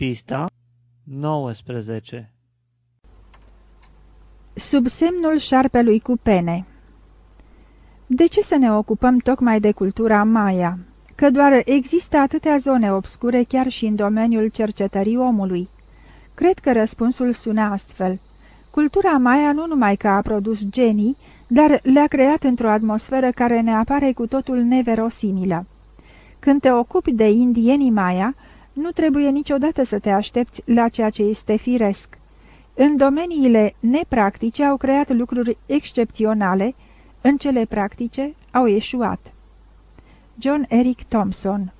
Pista 19 Sub semnul șarpelui cu pene De ce să ne ocupăm tocmai de cultura Maya? Că doar există atâtea zone obscure chiar și în domeniul cercetării omului. Cred că răspunsul sună astfel. Cultura Maya nu numai că a produs genii, dar le-a creat într-o atmosferă care ne apare cu totul neverosimilă. Când te ocupi de indienii Maya, nu trebuie niciodată să te aștepți la ceea ce este firesc. În domeniile nepractice au creat lucruri excepționale, în cele practice au eșuat. John Eric Thompson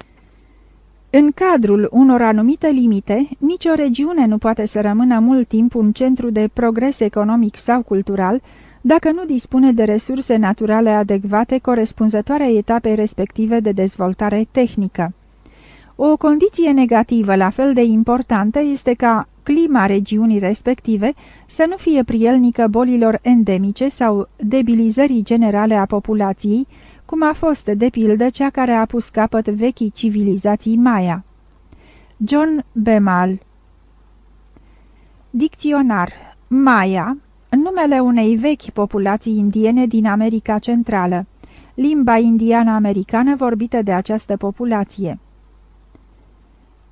În cadrul unor anumite limite, nicio regiune nu poate să rămână mult timp un centru de progres economic sau cultural, dacă nu dispune de resurse naturale adecvate corespunzătoare etapei respective de dezvoltare tehnică. O condiție negativă la fel de importantă este ca clima regiunii respective să nu fie prielnică bolilor endemice sau debilizării generale a populației, cum a fost de pildă cea care a pus capăt vechii civilizații Maya. John Bemal Dicționar Maya, numele unei vechi populații indiene din America Centrală, limba indiană-americană vorbită de această populație.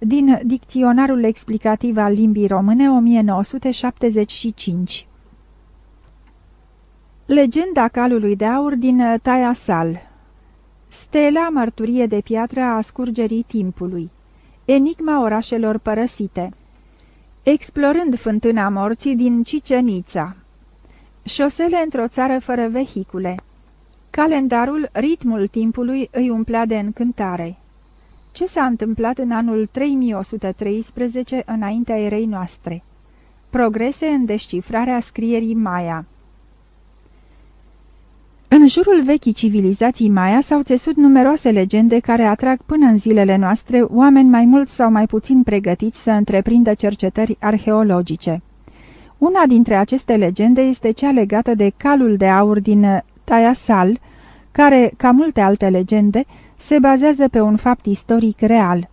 Din Dicționarul explicativ al limbii române 1975 Legenda calului de aur din Tayasal Stela mărturie de piatră a scurgerii timpului. Enigma orașelor părăsite. Explorând fântâna morții din Cicenița. Șosele într-o țară fără vehicule. Calendarul, ritmul timpului îi umplea de încântare ce s-a întâmplat în anul 3113 înaintea erei noastre? Progrese în descifrarea scrierii Maya În jurul vechii civilizații Maya s-au țesut numeroase legende care atrag până în zilele noastre oameni mai mult sau mai puțin pregătiți să întreprindă cercetări arheologice. Una dintre aceste legende este cea legată de calul de aur din Tayasal, care, ca multe alte legende, se bazează pe un fapt istoric real.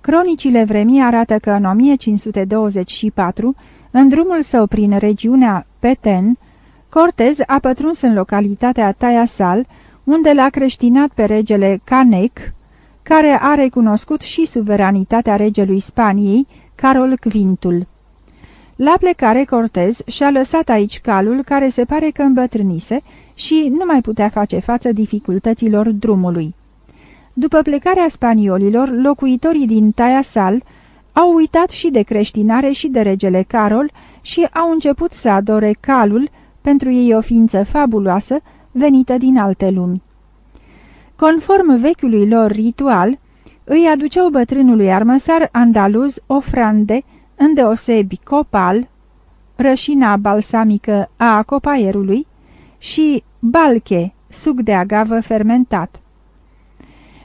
Cronicile vremii arată că în 1524, în drumul său prin regiunea Peten, Cortez a pătruns în localitatea Tayasal, unde l-a creștinat pe regele Canec, care a recunoscut și suveranitatea regelui Spaniei, Carol Quintul. La plecare, Cortez și-a lăsat aici calul care se pare că îmbătrânise și nu mai putea face față dificultăților drumului. După plecarea spaniolilor, locuitorii din Tayasal au uitat și de creștinare și de regele Carol și au început să adore calul, pentru ei o ființă fabuloasă, venită din alte lumi. Conform vechiului lor ritual, îi aduceau bătrânului armăsar andaluz ofrande, îndeosebi copal, rășina balsamică a copaierului și balche, suc de agavă fermentat.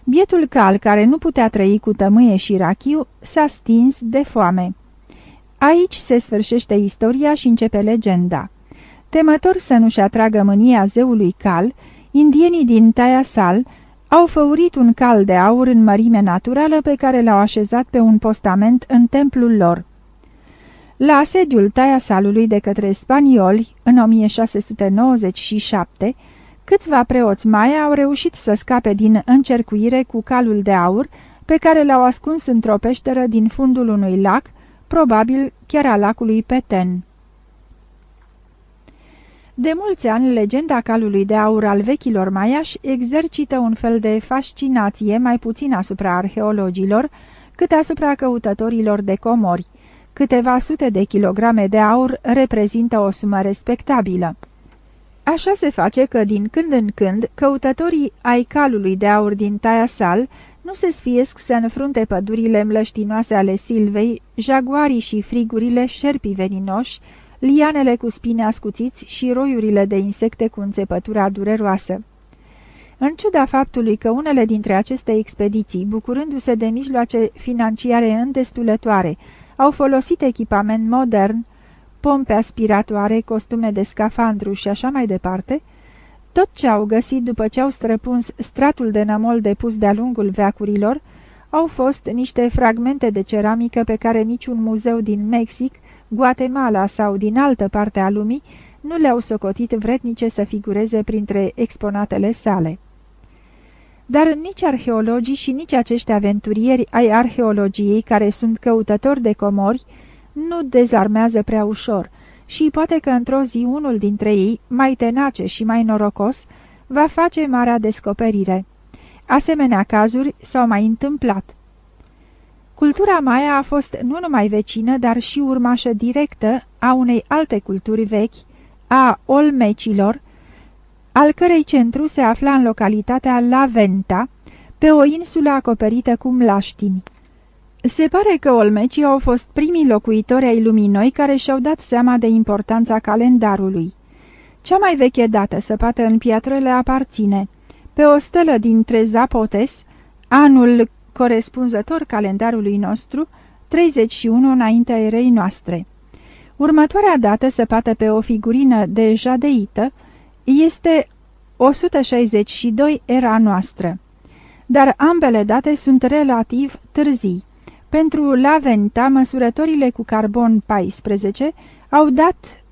Bietul cal, care nu putea trăi cu tămâie și rachiu, s-a stins de foame. Aici se sfârșește istoria și începe legenda. Temător să nu-și atragă mânia zeului cal, indienii din Tayasal au făurit un cal de aur în mărime naturală pe care l-au așezat pe un postament în templul lor. La asediul Tayasalului de către spanioli, în 1697, Câțiva preoți mai au reușit să scape din încercuire cu calul de aur, pe care l-au ascuns într-o peșteră din fundul unui lac, probabil chiar al lacului Peten. De mulți ani, legenda calului de aur al vechilor maiași exercită un fel de fascinație mai puțin asupra arheologilor, cât asupra căutătorilor de comori. Câteva sute de kilograme de aur reprezintă o sumă respectabilă. Așa se face că din când în când căutătorii ai calului de aur din Tayasal nu se sfiesc să înfrunte pădurile mlăștinoase ale silvei, jaguarii și frigurile șerpii veninoși, lianele cu spine ascuțiți și roiurile de insecte cu înțepătura dureroasă. În ciuda faptului că unele dintre aceste expediții, bucurându-se de mijloace financiare îndestulătoare, au folosit echipament modern, pompe aspiratoare, costume de scafandru și așa mai departe, tot ce au găsit după ce au străpuns stratul de nămol depus de-a lungul veacurilor, au fost niște fragmente de ceramică pe care niciun muzeu din Mexic, Guatemala sau din altă parte a lumii nu le-au socotit vretnice să figureze printre exponatele sale. Dar nici arheologii și nici acești aventurieri ai arheologiei care sunt căutători de comori nu dezarmează prea ușor și poate că într-o zi unul dintre ei, mai tenace și mai norocos, va face marea descoperire. Asemenea cazuri s-au mai întâmplat. Cultura Maya a fost nu numai vecină, dar și urmașă directă a unei alte culturi vechi, a Olmecilor, al cărei centru se afla în localitatea La Venta, pe o insulă acoperită cu mlaștini. Se pare că olmecii au fost primii locuitori ai lumii noi care și-au dat seama de importanța calendarului. Cea mai veche dată săpată în piatră le aparține. Pe o stelă dintre Zapotes, anul corespunzător calendarului nostru, 31 înaintea erei noastre. Următoarea dată săpată pe o figurină de jadeită este 162 era noastră, dar ambele date sunt relativ târzii. Pentru Laventa, măsurătorile cu carbon 14 au dat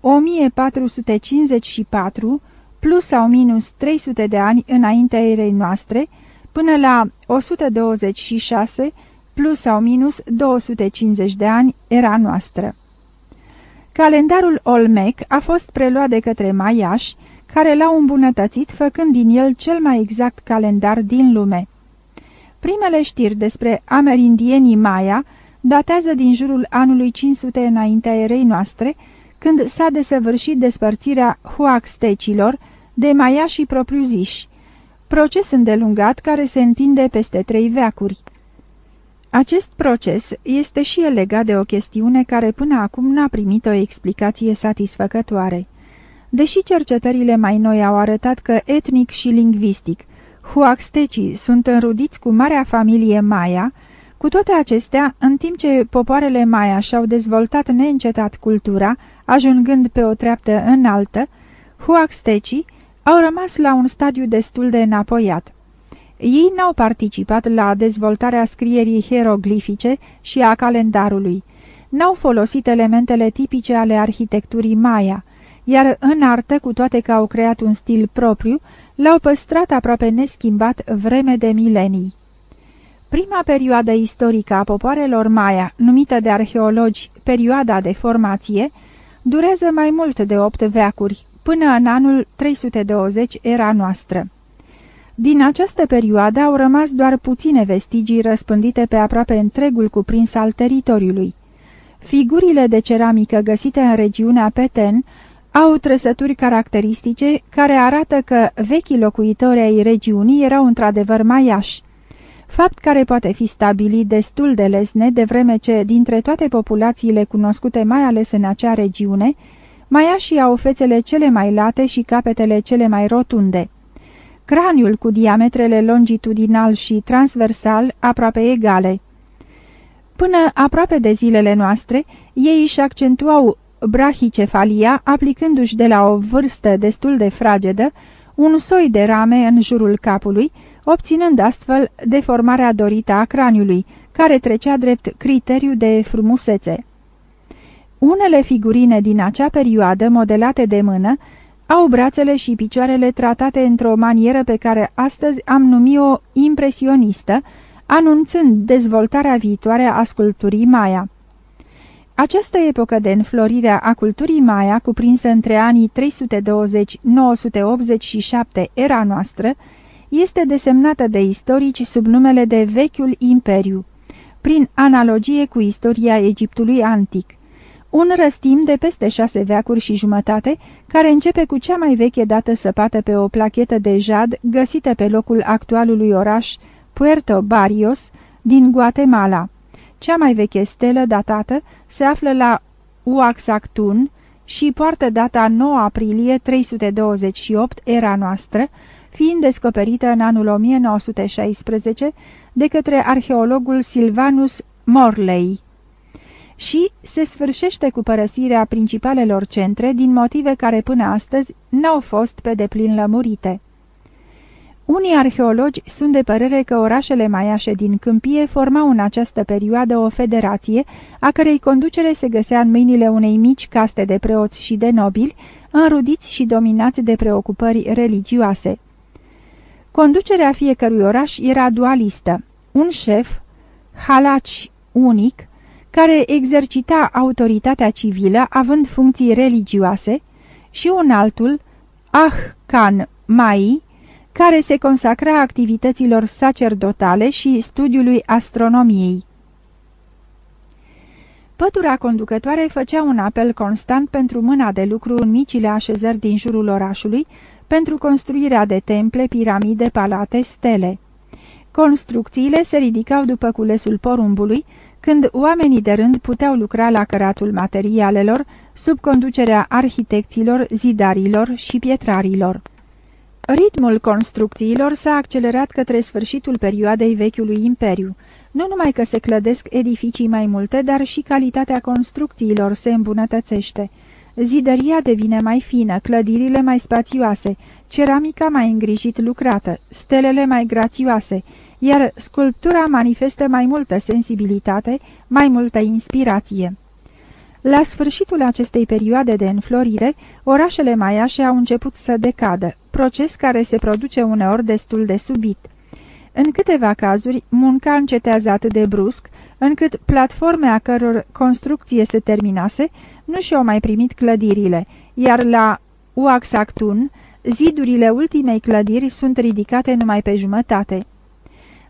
1454 plus sau minus 300 de ani înaintea erei noastre, până la 126 plus sau minus 250 de ani era noastră. Calendarul Olmec a fost preluat de către maiași, care l-au îmbunătățit făcând din el cel mai exact calendar din lume. Primele știri despre amerindienii Maya datează din jurul anului 500 înaintea erei noastre, când s-a desăvârșit despărțirea huaxtecilor de Maya și propriu-ziși, proces îndelungat care se întinde peste trei veacuri. Acest proces este și el legat de o chestiune care până acum n-a primit o explicație satisfăcătoare. Deși cercetările mai noi au arătat că etnic și lingvistic Huaxtecii sunt înrudiți cu marea familie Maya, cu toate acestea, în timp ce popoarele Maya și-au dezvoltat neîncetat cultura, ajungând pe o treaptă înaltă, Huaxtecii au rămas la un stadiu destul de înapoiat. Ei n-au participat la dezvoltarea scrierii hieroglifice și a calendarului, n-au folosit elementele tipice ale arhitecturii Maya, iar în artă, cu toate că au creat un stil propriu, l-au păstrat aproape neschimbat vreme de milenii. Prima perioadă istorică a popoarelor Maya, numită de arheologi perioada de formație, durează mai mult de opt veacuri, până în anul 320 era noastră. Din această perioadă au rămas doar puține vestigii răspândite pe aproape întregul cuprins al teritoriului. Figurile de ceramică găsite în regiunea Peten au trăsături caracteristice care arată că vechii locuitori ai regiunii erau într-adevăr maiași, fapt care poate fi stabilit destul de lesne de vreme ce, dintre toate populațiile cunoscute mai ales în acea regiune, maiașii au fețele cele mai late și capetele cele mai rotunde. Craniul cu diametrele longitudinal și transversal aproape egale. Până aproape de zilele noastre, ei își accentuau brahicefalia, aplicându-și de la o vârstă destul de fragedă un soi de rame în jurul capului, obținând astfel deformarea dorită a craniului, care trecea drept criteriu de frumusețe. Unele figurine din acea perioadă, modelate de mână, au brațele și picioarele tratate într-o manieră pe care astăzi am numit-o impresionistă, anunțând dezvoltarea viitoare a sculpturii Maya. Această epocă de înflorire a culturii Maya, cuprinsă între anii 320-987 era noastră, este desemnată de istorici sub numele de Vechiul Imperiu, prin analogie cu istoria Egiptului antic. Un răstim de peste șase veacuri și jumătate, care începe cu cea mai veche dată săpată pe o plachetă de jad găsită pe locul actualului oraș Puerto Barrios din Guatemala. Cea mai veche stelă datată se află la Uaxactun și poartă data 9 aprilie 328 era noastră, fiind descoperită în anul 1916 de către arheologul Silvanus Morley. Și se sfârșește cu părăsirea principalelor centre din motive care până astăzi n-au fost pe deplin lămurite. Unii arheologi sunt de părere că orașele maiașe din câmpie formau în această perioadă o federație, a cărei conducere se găsea în mâinile unei mici caste de preoți și de nobili, înrudiți și dominați de preocupări religioase. Conducerea fiecărui oraș era dualistă. Un șef, halaci unic, care exercita autoritatea civilă având funcții religioase, și un altul, Ah Khan Mai, care se consacra activităților sacerdotale și studiului astronomiei. Pătura conducătoare făcea un apel constant pentru mâna de lucru în micile așezări din jurul orașului, pentru construirea de temple, piramide, palate, stele. Construcțiile se ridicau după culesul porumbului, când oamenii de rând puteau lucra la căratul materialelor, sub conducerea arhitecților, zidarilor și pietrarilor. Ritmul construcțiilor s-a accelerat către sfârșitul perioadei Vechiului Imperiu. Nu numai că se clădesc edificii mai multe, dar și calitatea construcțiilor se îmbunătățește. Zidăria devine mai fină, clădirile mai spațioase, ceramica mai îngrijit lucrată, stelele mai grațioase, iar sculptura manifestă mai multă sensibilitate, mai multă inspirație. La sfârșitul acestei perioade de înflorire, orașele maiașe au început să decadă, proces care se produce uneori destul de subit. În câteva cazuri, munca încetează atât de brusc, încât platforme a căror construcție se terminase nu și-au mai primit clădirile, iar la Uaxactun, zidurile ultimei clădiri sunt ridicate numai pe jumătate.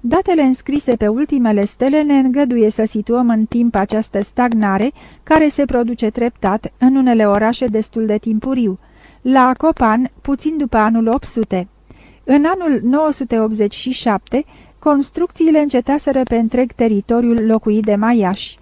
Datele înscrise pe ultimele stele ne îngăduie să situăm în timp această stagnare, care se produce treptat în unele orașe destul de timpuriu, la Copan, puțin după anul 800. În anul 987, construcțiile încetaseră pe întreg teritoriul locuit de maiași.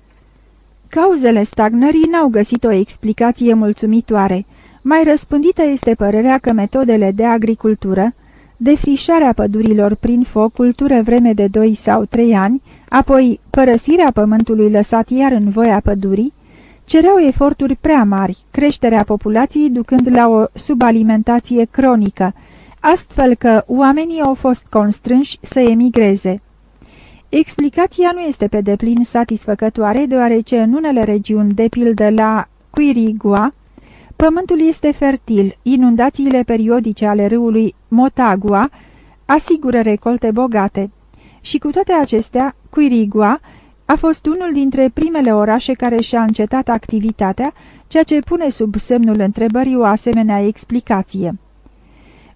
Cauzele stagnării n-au găsit o explicație mulțumitoare. Mai răspândită este părerea că metodele de agricultură, defrișarea pădurilor prin foc, cultură vreme de 2 sau 3 ani, apoi părăsirea pământului lăsat iar în voia pădurii, cereau eforturi prea mari, creșterea populației ducând la o subalimentație cronică, astfel că oamenii au fost constrânși să emigreze. Explicația nu este pe deplin satisfăcătoare, deoarece în unele regiuni, de pildă la Quirigua, pământul este fertil, inundațiile periodice ale râului Motagua asigură recolte bogate. Și cu toate acestea, Quirigua a fost unul dintre primele orașe care și-a încetat activitatea, ceea ce pune sub semnul întrebării o asemenea explicație.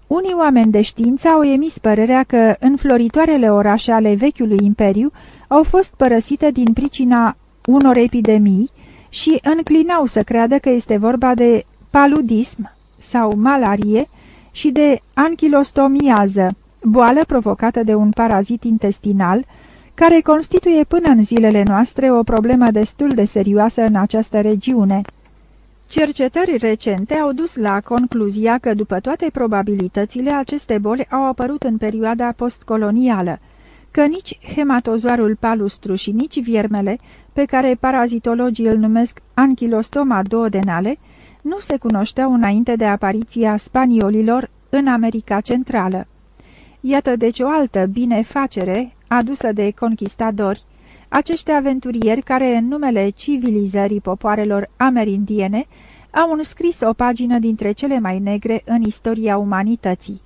Unii oameni de știință au emis părerea că înfloritoarele orașe ale vechiului imperiu au fost părăsite din pricina unor epidemii și înclinau să creadă că este vorba de paludism sau malarie și de anchilostomiază, boală provocată de un parazit intestinal, care constituie până în zilele noastre o problemă destul de serioasă în această regiune. Cercetări recente au dus la concluzia că, după toate probabilitățile, aceste boli au apărut în perioada postcolonială, că nici hematozoarul palustru și nici viermele, pe care parazitologii îl numesc anchilostoma duodenale, nu se cunoșteau înainte de apariția spaniolilor în America Centrală. Iată deci o altă binefacere adusă de conquistadori, acești aventurieri care, în numele civilizării popoarelor amerindiene, au înscris o pagină dintre cele mai negre în istoria umanității.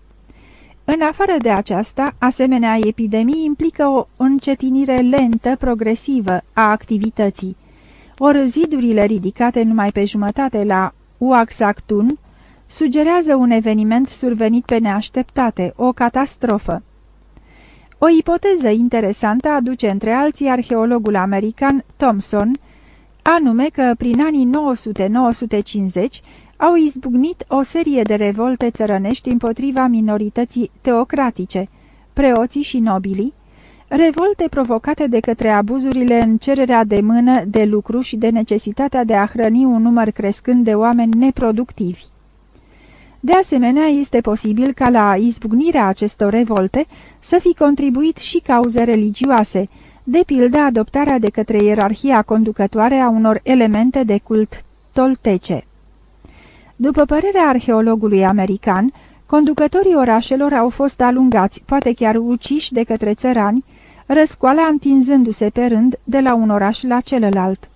În afară de aceasta, asemenea epidemii implică o încetinire lentă, progresivă a activității. Ori zidurile ridicate numai pe jumătate la Uaxactun sugerează un eveniment survenit pe neașteptate, o catastrofă. O ipoteză interesantă aduce între alții arheologul american Thomson, anume că prin anii 900-950 au izbucnit o serie de revolte țărănești împotriva minorității teocratice, preoții și nobilii, revolte provocate de către abuzurile în cererea de mână, de lucru și de necesitatea de a hrăni un număr crescând de oameni neproductivi. De asemenea, este posibil ca la izbucnirea acestor revolte să fi contribuit și cauze religioase, de pildă adoptarea de către ierarhia conducătoare a unor elemente de cult toltece. După părerea arheologului american, Conducătorii orașelor au fost alungați, poate chiar uciși de către țărani, răscoala întinzându-se pe rând de la un oraș la celălalt.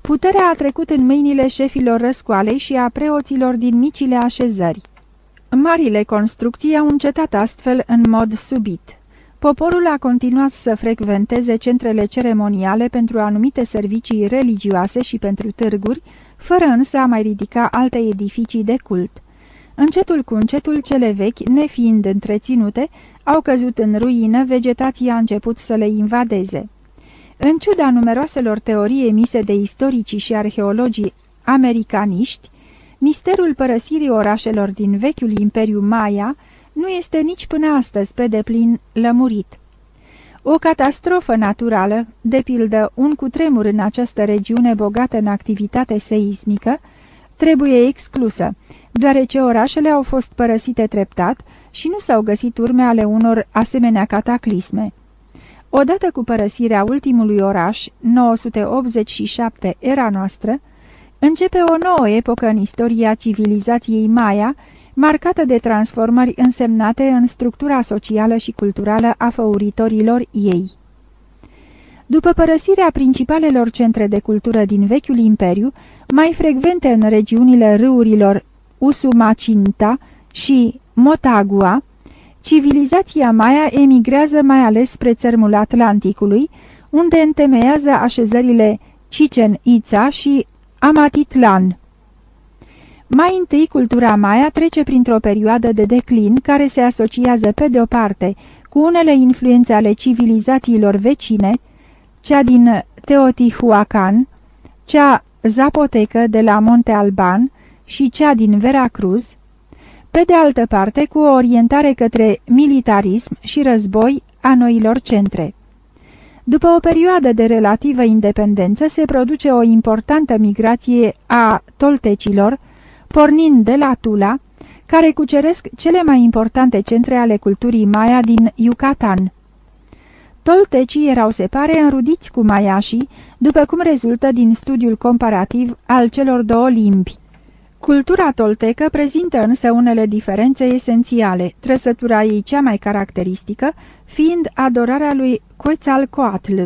Puterea a trecut în mâinile șefilor răscoalei și a preoților din micile așezări. Marile construcții au încetat astfel în mod subit. Poporul a continuat să frecventeze centrele ceremoniale pentru anumite servicii religioase și pentru târguri, fără însă a mai ridica alte edificii de cult. Încetul cu încetul cele vechi, nefiind întreținute, au căzut în ruină, vegetația a început să le invadeze. În ciuda numeroaselor teorii emise de istoricii și arheologii americaniști, misterul părăsirii orașelor din vechiul Imperiu Maya nu este nici până astăzi pe deplin lămurit. O catastrofă naturală, de pildă un cutremur în această regiune bogată în activitate seismică, trebuie exclusă, deoarece orașele au fost părăsite treptat și nu s-au găsit urme ale unor asemenea cataclisme. Odată cu părăsirea ultimului oraș, 987 era noastră, începe o nouă epocă în istoria civilizației Maya, marcată de transformări însemnate în structura socială și culturală a făuritorilor ei. După părăsirea principalelor centre de cultură din vechiul imperiu, mai frecvente în regiunile râurilor Usumacinta și Motagua, civilizația Maya emigrează mai ales spre țărmul Atlanticului, unde întemeiază așezările Chichen Itza și Amatitlan. Mai întâi, cultura Maya trece printr-o perioadă de declin care se asociază pe de o parte cu unele influențe ale civilizațiilor vecine, cea din Teotihuacan, cea zapotecă de la Monte Alban și cea din Veracruz, pe de altă parte cu o orientare către militarism și război a noilor centre. După o perioadă de relativă independență se produce o importantă migrație a toltecilor, pornind de la Tula, care cuceresc cele mai importante centre ale culturii Maya din Yucatan. Toltecii erau separe înrudiți cu maiașii, după cum rezultă din studiul comparativ al celor două limbi. Cultura toltecă prezintă însă unele diferențe esențiale, trăsătura ei cea mai caracteristică fiind adorarea lui Quetzalcoatl.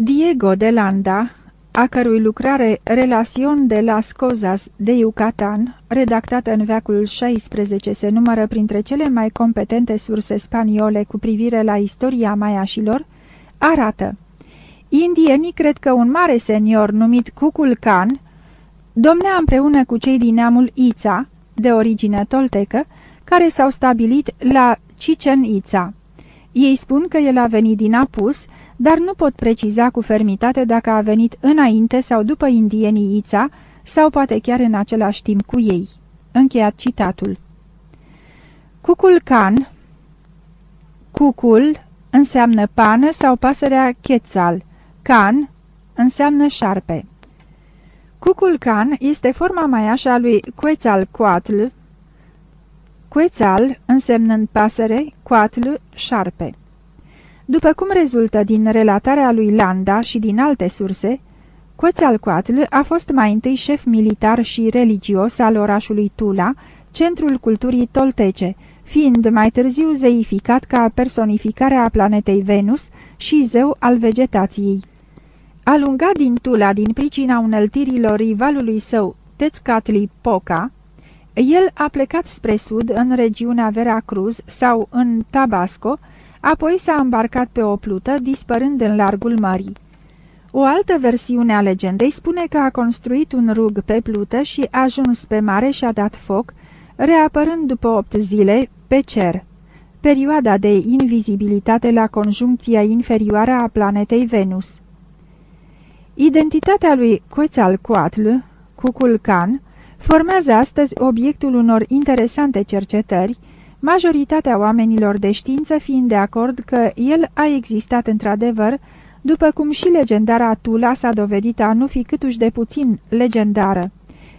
Diego de Landa, a cărui lucrare Relación de las Cosas de Yucatan, redactată în veacul XVI, se numără printre cele mai competente surse spaniole cu privire la istoria maiașilor, arată Indienii cred că un mare senior numit Cuculcan domnea împreună cu cei din neamul Ița, de origine toltecă, care s-au stabilit la Chichen Itza. Ei spun că el a venit din Apus, dar nu pot preciza cu fermitate dacă a venit înainte sau după indienii Ița, sau poate chiar în același timp cu ei. Încheiat citatul. Cucul can Cucul înseamnă pană sau pasărea chețal. Can înseamnă șarpe. Cuculcan este forma maiașă a lui Quetzalcoatl, Quetzal însemnând pasăre, coatl, șarpe. După cum rezultă din relatarea lui Landa și din alte surse, Quetzalcoatl a fost mai întâi șef militar și religios al orașului Tula, centrul culturii toltece, fiind mai târziu zeificat ca personificare a planetei Venus și zeu al vegetației. Alungat din Tula din pricina uneltirilor rivalului său, Tetzcatli Poca, el a plecat spre sud în regiunea Veracruz sau în Tabasco, apoi s-a îmbarcat pe o plută, dispărând în largul mării. O altă versiune a legendei spune că a construit un rug pe plută și a ajuns pe mare și a dat foc, reapărând după opt zile pe cer, perioada de invizibilitate la conjuncția inferioară a planetei Venus. Identitatea lui Quetzalcoatl, Cuculcan, formează astăzi obiectul unor interesante cercetări, majoritatea oamenilor de știință fiind de acord că el a existat într-adevăr, după cum și legendara Tula s-a dovedit a nu fi câtuși de puțin legendară,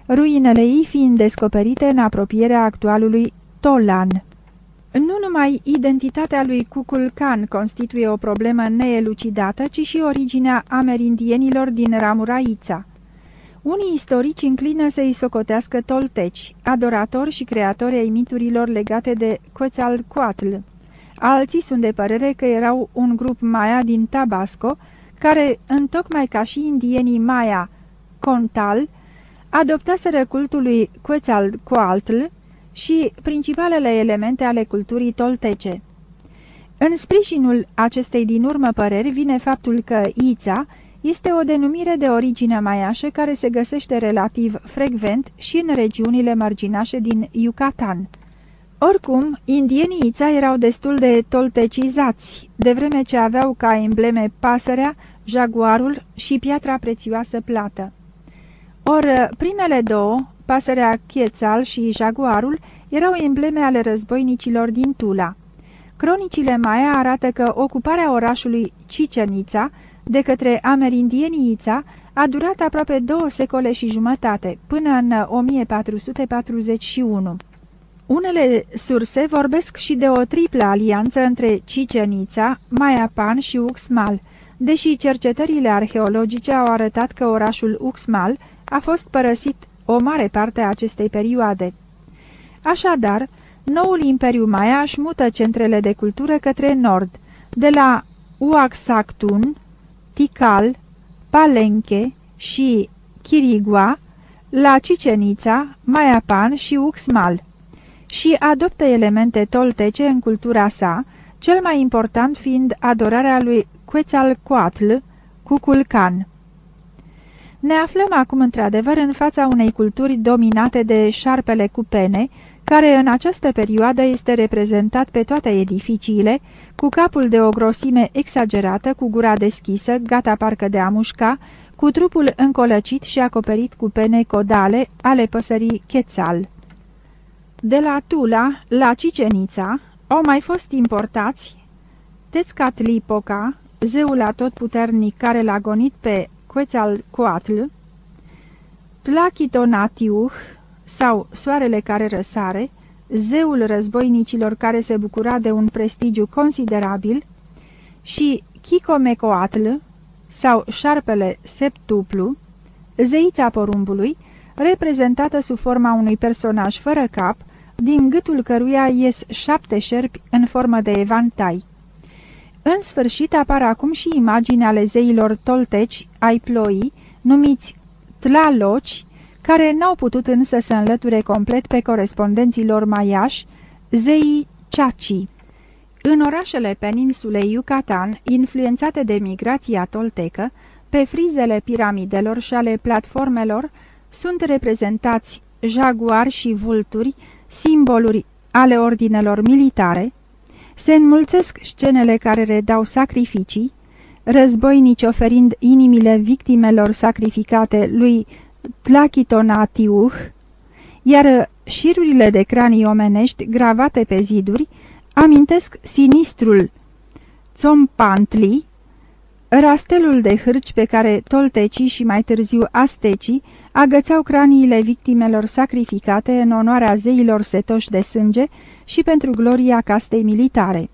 ruinele ei fiind descoperite în apropierea actualului Tolan. Nu numai identitatea lui Kukulkan constituie o problemă neelucidată, ci și originea amerindienilor din ramura Ița. Unii istorici înclină să-i socotească tolteci, adoratori și creatori ai miturilor legate de Quetzalcoatl. Alții sunt de părere că erau un grup Maya din Tabasco, care, întocmai ca și indienii Maya Contal, adoptaseră cultul lui Quetzalcoatl și principalele elemente ale culturii toltece. În sprijinul acestei din urmă păreri vine faptul că Ița este o denumire de origine maiașă care se găsește relativ frecvent și în regiunile marginașe din Yucatan. Oricum, indienii Ița erau destul de toltecizați, de vreme ce aveau ca embleme pasărea, jaguarul și piatra prețioasă plată. Or, primele două, pasărea Chețal și jaguarul, erau embleme ale războinicilor din Tula. Cronicile Maia arată că ocuparea orașului Cicenița de către amerindienii Ița a durat aproape două secole și jumătate, până în 1441. Unele surse vorbesc și de o triplă alianță între Cicenița, Maiapan și Uxmal, deși cercetările arheologice au arătat că orașul Uxmal a fost părăsit o mare parte a acestei perioade. Așadar, noul Imperiu Maya își mută centrele de cultură către nord, de la Uaxactun, Tikal, Palenque și Chirigua, la Cicenița, Maiapan și Uxmal și adoptă elemente toltece în cultura sa, cel mai important fiind adorarea lui Quetzalcoatl, Cuculcan. Ne aflăm acum într-adevăr în fața unei culturi dominate de șarpele cu pene, care în această perioadă este reprezentat pe toate edificiile, cu capul de o grosime exagerată, cu gura deschisă, gata parcă de a mușca, cu trupul încolăcit și acoperit cu pene codale ale păsării chețal. De la Tula la Cicenița au mai fost importați Tețcatlipoca, zeul atotputernic care l-a gonit pe Quetzalcoatl, Tlachitonatiuh sau Soarele care răsare, zeul războinicilor care se bucura de un prestigiu considerabil, și Chicomecoatl sau Șarpele Septuplu, zeița porumbului, reprezentată sub forma unui personaj fără cap, din gâtul căruia ies șapte șerpi în formă de evantai. În sfârșit apar acum și imagini ale zeilor tolteci ai ploii, numiți tlaloci, care n-au putut însă să înlăture complet pe corespondenților maiași, zeii Chachi. În orașele peninsulei Yucatan, influențate de migrația toltecă, pe frizele piramidelor și ale platformelor sunt reprezentați jaguari și vulturi, simboluri ale ordinelor militare, se înmulțesc scenele care redau sacrificii, războinici oferind inimile victimelor sacrificate lui Tlachitonatiuh, iar șirurile de cranii omenești gravate pe ziduri amintesc sinistrul Tzompantli, rastelul de hârci pe care toltecii și mai târziu astecii agățau craniile victimelor sacrificate în onoarea zeilor setoși de sânge și pentru gloria castei militare.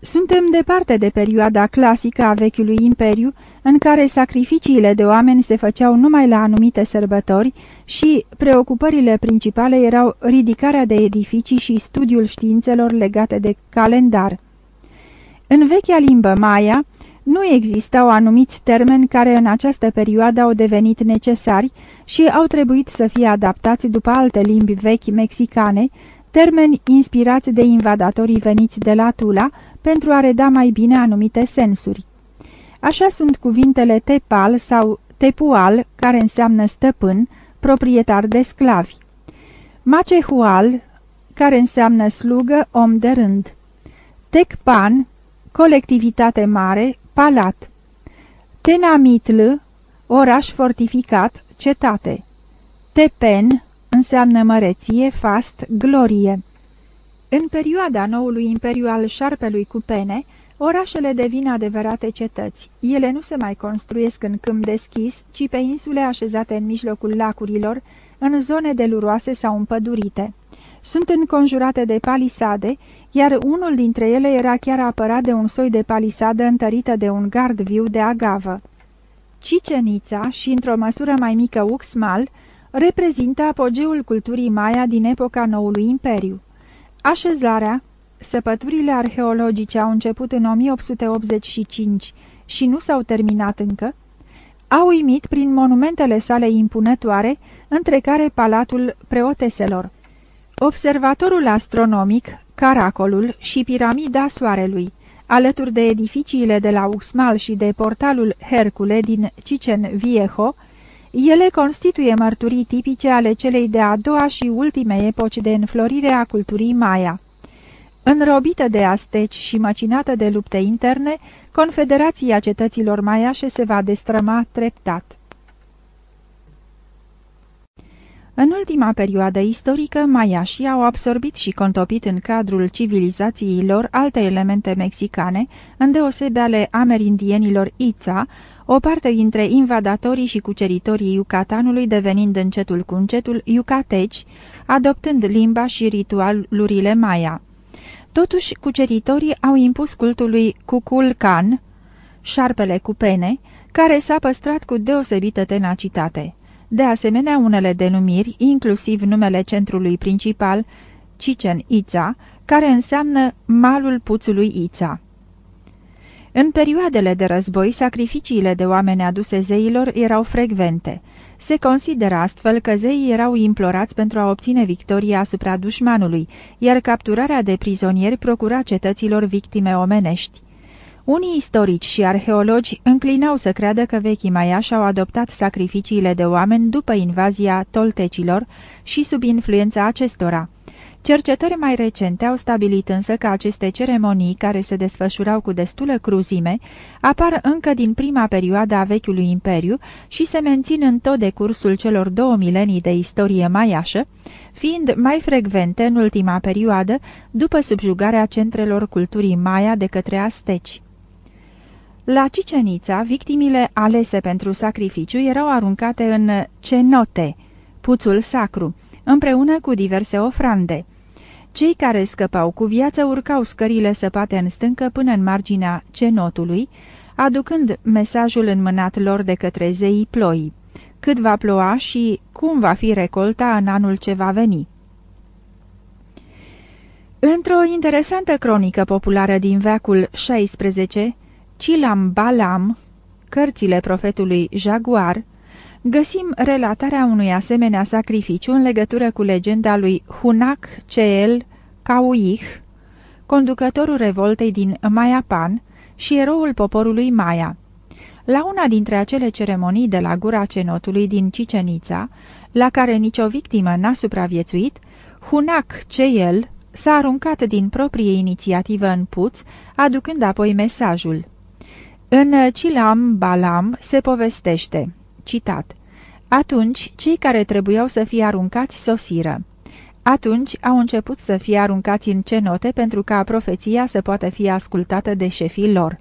Suntem departe de perioada clasică a vechiului imperiu, în care sacrificiile de oameni se făceau numai la anumite sărbători și preocupările principale erau ridicarea de edificii și studiul științelor legate de calendar. În vechea limbă Maya nu existau anumiți termeni care în această perioadă au devenit necesari și au trebuit să fie adaptați după alte limbi vechi mexicane, termeni inspirați de invadatorii veniți de la Tula, pentru a reda mai bine anumite sensuri. Așa sunt cuvintele tepal sau tepual, care înseamnă stăpân, proprietar de sclavi. Macehual, care înseamnă slugă, om de rând. Tecpan, colectivitate mare, palat. Tenamitl, oraș fortificat, cetate. Tepen, înseamnă măreție, fast, glorie. În perioada noului imperiu al șarpelui cu pene, orașele devin adevărate cetăți. Ele nu se mai construiesc în câmp deschis, ci pe insule așezate în mijlocul lacurilor, în zone deluroase sau împădurite. Sunt înconjurate de palisade, iar unul dintre ele era chiar apărat de un soi de palisadă întărită de un gard viu de agavă. Cicenița și, într-o măsură mai mică, Uxmal, reprezintă apogeul culturii Maya din epoca noului imperiu. Așezarea, săpăturile arheologice au început în 1885 și nu s-au terminat încă, a uimit prin monumentele sale impunătoare, între care Palatul Preoteselor. Observatorul astronomic, Caracolul și Piramida Soarelui, alături de edificiile de la Uxmal și de portalul Hercule din Cicen Viejo, ele constituie mărturii tipice ale celei de-a doua și ultime epoci de înflorire a culturii Maya. Înrobită de asteci și măcinată de lupte interne, Confederația cetăților maiașe se va destrăma treptat. În ultima perioadă istorică, maiașii au absorbit și contopit în cadrul civilizației lor alte elemente mexicane, îndeosebe ale amerindienilor Ița, o parte dintre invadatorii și cuceritorii Yucatanului devenind încetul cu încetul yucateci, adoptând limba și ritualurile maia. Totuși, cuceritorii au impus cultului Cuculcan, șarpele cu pene, care s-a păstrat cu deosebită tenacitate. De asemenea, unele denumiri, inclusiv numele centrului principal, Cicen Ița, care înseamnă malul puțului Ița. În perioadele de război, sacrificiile de oameni aduse zeilor erau frecvente. Se consideră astfel că zeii erau implorați pentru a obține victoria asupra dușmanului, iar capturarea de prizonieri procura cetăților victime omenești. Unii istorici și arheologi înclinau să creadă că vechii maiași au adoptat sacrificiile de oameni după invazia toltecilor și sub influența acestora. Cercetări mai recente au stabilit însă că aceste ceremonii, care se desfășurau cu destulă cruzime, apar încă din prima perioadă a Vechiului Imperiu și se mențin în tot decursul celor două milenii de istorie maiașă, fiind mai frecvente în ultima perioadă, după subjugarea centrelor culturii maia de către asteci. La Cicenița, victimile alese pentru sacrificiu erau aruncate în cenote, puțul sacru, împreună cu diverse ofrande. Cei care scăpau cu viață urcau scările săpate în stâncă până în marginea cenotului, aducând mesajul înmânat lor de către zeii ploii, cât va ploua și cum va fi recolta în anul ce va veni. Într-o interesantă cronică populară din veacul XVI, Cilam Balam, cărțile profetului Jaguar, găsim relatarea unui asemenea sacrificiu în legătură cu legenda lui Hunac Ceel Cauih, conducătorul revoltei din Mayapan și eroul poporului Maya. La una dintre acele ceremonii de la gura cenotului din Cicenița, la care nicio victimă n-a supraviețuit, Hunac Ceel s-a aruncat din proprie inițiativă în puț, aducând apoi mesajul. În Cilam Balam se povestește, citat, Atunci, cei care trebuiau să fie aruncați sosiră. Atunci au început să fie aruncați în cenote pentru ca profeția să poată fi ascultată de șefii lor.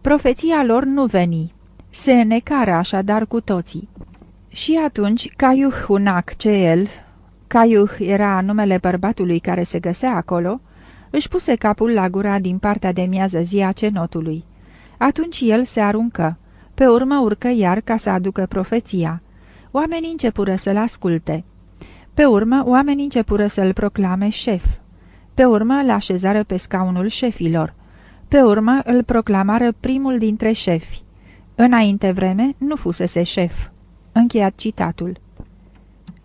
Profeția lor nu veni. Se necară așadar cu toții. Și atunci Caiuh Hunac Ceel, Caiuh era numele bărbatului care se găsea acolo, își puse capul la gura din partea de miază zi a cenotului. Atunci el se aruncă. Pe urmă urcă iar ca să aducă profeția. Oamenii începură să-l asculte. Pe urmă, oamenii începură să-l proclame șef. Pe urmă, îl așezară pe scaunul șefilor. Pe urmă, îl proclamară primul dintre șefi. Înainte vreme, nu fusese șef. Încheiat citatul.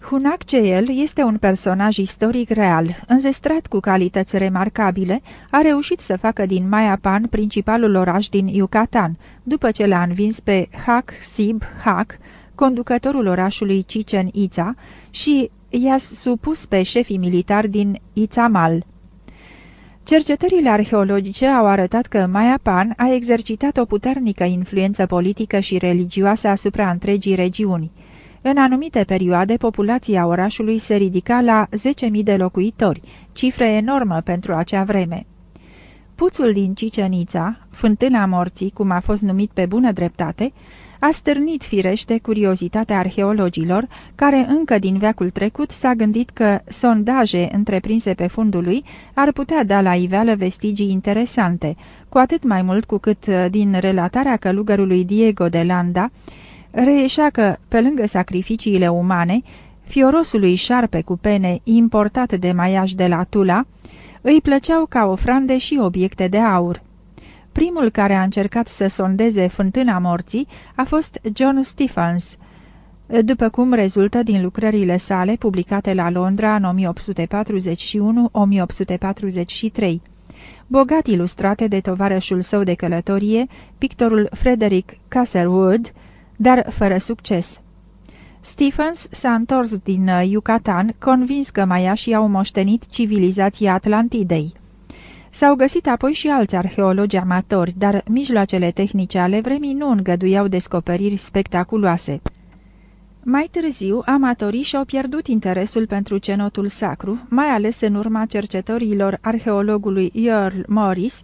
Hunac Ceel este un personaj istoric real, înzestrat cu calități remarcabile, a reușit să facă din Mayapan principalul oraș din Yucatan, după ce l-a învins pe Hac Sib Hac, conducătorul orașului Chichen Itza, și i-a supus pe șefii militari din Itzamal. Cercetările arheologice au arătat că Mayapan a exercitat o puternică influență politică și religioasă asupra întregii regiuni. În anumite perioade, populația orașului se ridica la 10.000 de locuitori, cifră enormă pentru acea vreme. Puțul din Cicenița, fântâna morții, cum a fost numit pe bună dreptate, a stârnit firește curiozitatea arheologilor, care încă din veacul trecut s-a gândit că sondaje întreprinse pe fundul lui ar putea da la iveală vestigii interesante, cu atât mai mult cu cât uh, din relatarea călugărului Diego de Landa reieșea că, pe lângă sacrificiile umane, fiorosului șarpe cu pene importat de maiaj de la Tula, îi plăceau ca ofrande și obiecte de aur. Primul care a încercat să sondeze fântâna morții a fost John Stephens, după cum rezultă din lucrările sale publicate la Londra în 1841-1843. Bogat ilustrate de tovarășul său de călătorie, pictorul Frederick Castlewood, dar fără succes. Stephens s-a întors din uh, Yucatan, convins că maiașii au moștenit civilizația Atlantidei. S-au găsit apoi și alți arheologi amatori, dar mijloacele tehnice ale vremii nu îngăduiau descoperiri spectaculoase. Mai târziu, amatorii și-au pierdut interesul pentru cenotul sacru, mai ales în urma cercetorilor arheologului Earl Morris,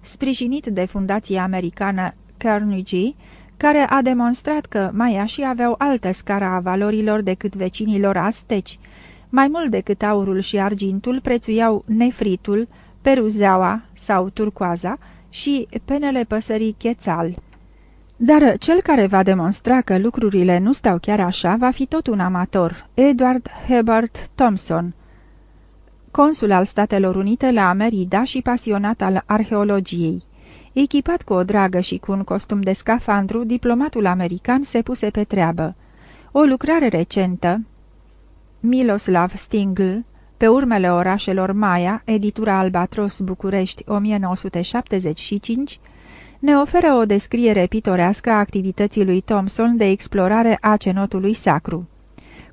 sprijinit de fundația americană Carnegie, care a demonstrat că maiașii aveau altă scară a valorilor decât vecinilor asteci. Mai mult decât aurul și argintul prețuiau nefritul, peruzeaua sau turcoaza și penele păsării chețal. Dar cel care va demonstra că lucrurile nu stau chiar așa va fi tot un amator, Edward Hebert Thompson, consul al Statelor Unite la Merida și pasionat al arheologiei. Echipat cu o dragă și cu un costum de scafandru, diplomatul american se puse pe treabă. O lucrare recentă, Miloslav Stingl, pe urmele orașelor Maia, editura Albatros București 1975, ne oferă o descriere pitorească a activității lui Thomson de explorare a cenotului sacru.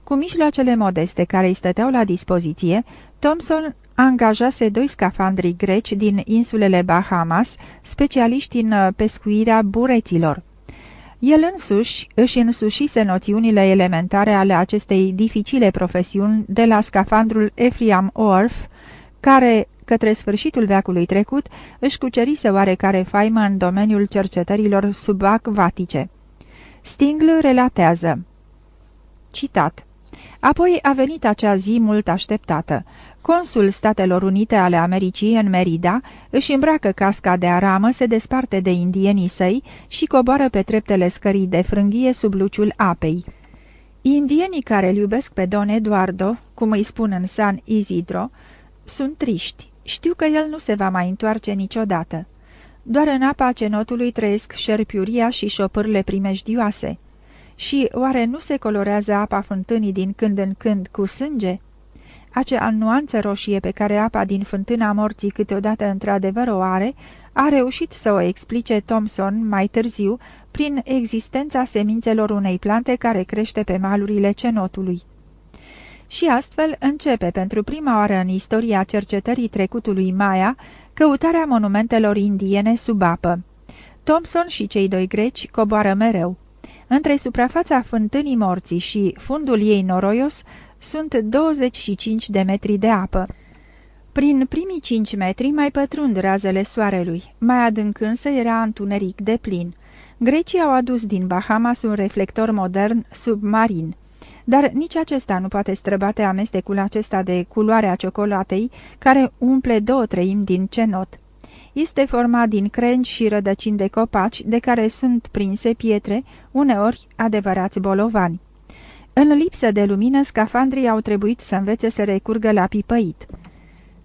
Cu mijloacele modeste care îi stăteau la dispoziție, Thomson angajase doi scafandri greci din insulele Bahamas, specialiști în uh, pescuirea bureților. El însuși își însușise noțiunile elementare ale acestei dificile profesiuni de la scafandrul Ephraim Orff, care, către sfârșitul veacului trecut, își cucerise oarecare faimă în domeniul cercetărilor subacvatice. Stingl relatează Citat Apoi a venit acea zi mult așteptată. Consul Statelor Unite ale Americii în Merida își îmbracă casca de aramă, se desparte de indienii săi și coboară pe treptele scării de frânghie sub luciul apei. Indienii care îl iubesc pe Don Eduardo, cum îi spun în San Isidro, sunt triști. Știu că el nu se va mai întoarce niciodată. Doar în apa cenotului trăiesc șerpiuria și șopârle primejdioase. Și oare nu se colorează apa fântânii din când în când cu sânge? Acea nuanță roșie pe care apa din fântâna morții câteodată într-adevăr o are, a reușit să o explice Thomson mai târziu prin existența semințelor unei plante care crește pe malurile cenotului. Și astfel începe pentru prima oară în istoria cercetării trecutului Maya căutarea monumentelor indiene sub apă. Thomson și cei doi greci coboară mereu. Între suprafața fântânii morții și fundul ei noroios sunt 25 de metri de apă. Prin primii 5 metri mai pătrund razele soarelui, mai adânc însă era întuneric de plin. Grecii au adus din Bahamas un reflector modern submarin. Dar nici acesta nu poate străbate amestecul acesta de culoare a ciocolatei, care umple două treimi din cenot. Este format din crengi și rădăcini de copaci, de care sunt prinse pietre, uneori adevărați bolovani. În lipsă de lumină, scafandrii au trebuit să învețe să recurgă la pipăit.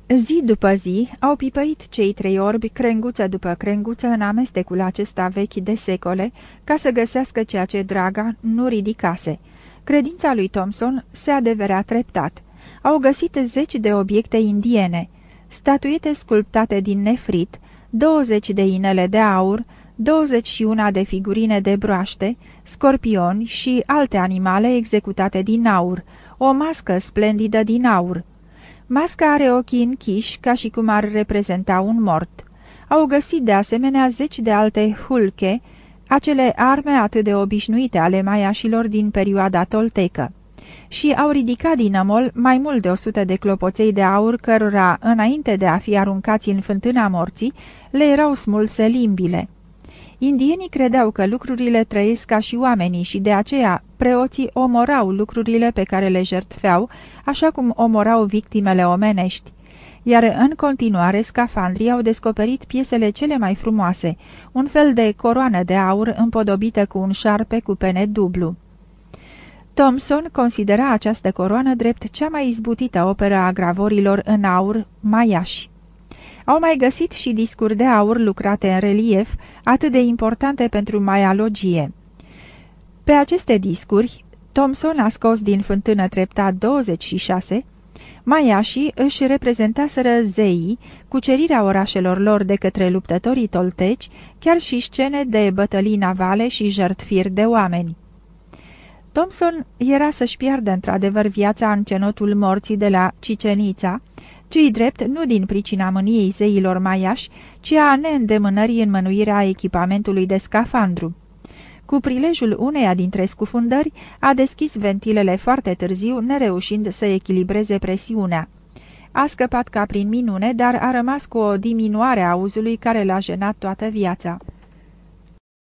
Zi după zi au pipăit cei trei orbi, crenguță după crenguță, în amestecul acesta vechi de secole, ca să găsească ceea ce Draga nu ridicase. Credința lui Thomson se adeverea treptat. Au găsit zeci de obiecte indiene, statuete sculptate din nefrit, 20 de inele de aur, 21 de figurine de broaște, scorpioni și alte animale executate din aur, o mască splendidă din aur. Masca are ochii închiși ca și cum ar reprezenta un mort. Au găsit de asemenea zeci de alte hulche, acele arme atât de obișnuite ale maiașilor din perioada toltecă. Și au ridicat din amol mai mult de o sută de clopoței de aur cărora, înainte de a fi aruncați în fântâna morții, le erau smulse limbile. Indienii credeau că lucrurile trăiesc ca și oamenii și de aceea preoții omorau lucrurile pe care le jertfeau, așa cum omorau victimele omenești. Iar în continuare scafandrii au descoperit piesele cele mai frumoase, un fel de coroană de aur împodobită cu un șarpe cu pene dublu. Thomson considera această coroană drept cea mai izbutită operă a gravorilor în aur maiași. Au mai găsit și discuri de aur lucrate în relief, atât de importante pentru maialogie. Pe aceste discuri, Thomson a scos din fântână treptat 26, maiașii își reprezentaseră zeii, cucerirea orașelor lor de către luptătorii tolteci, chiar și scene de bătălii navale și jertfiri de oameni. Thomson era să-și piardă într-adevăr viața în cenotul morții de la Cicenița, ci drept nu din pricina mâniei zeilor maiași, ci a neîndemânării în mânuirea echipamentului de scafandru. Cu prilejul uneia dintre scufundări, a deschis ventilele foarte târziu, nereușind să echilibreze presiunea. A scăpat ca prin minune, dar a rămas cu o diminuare a auzului care l-a jenat toată viața.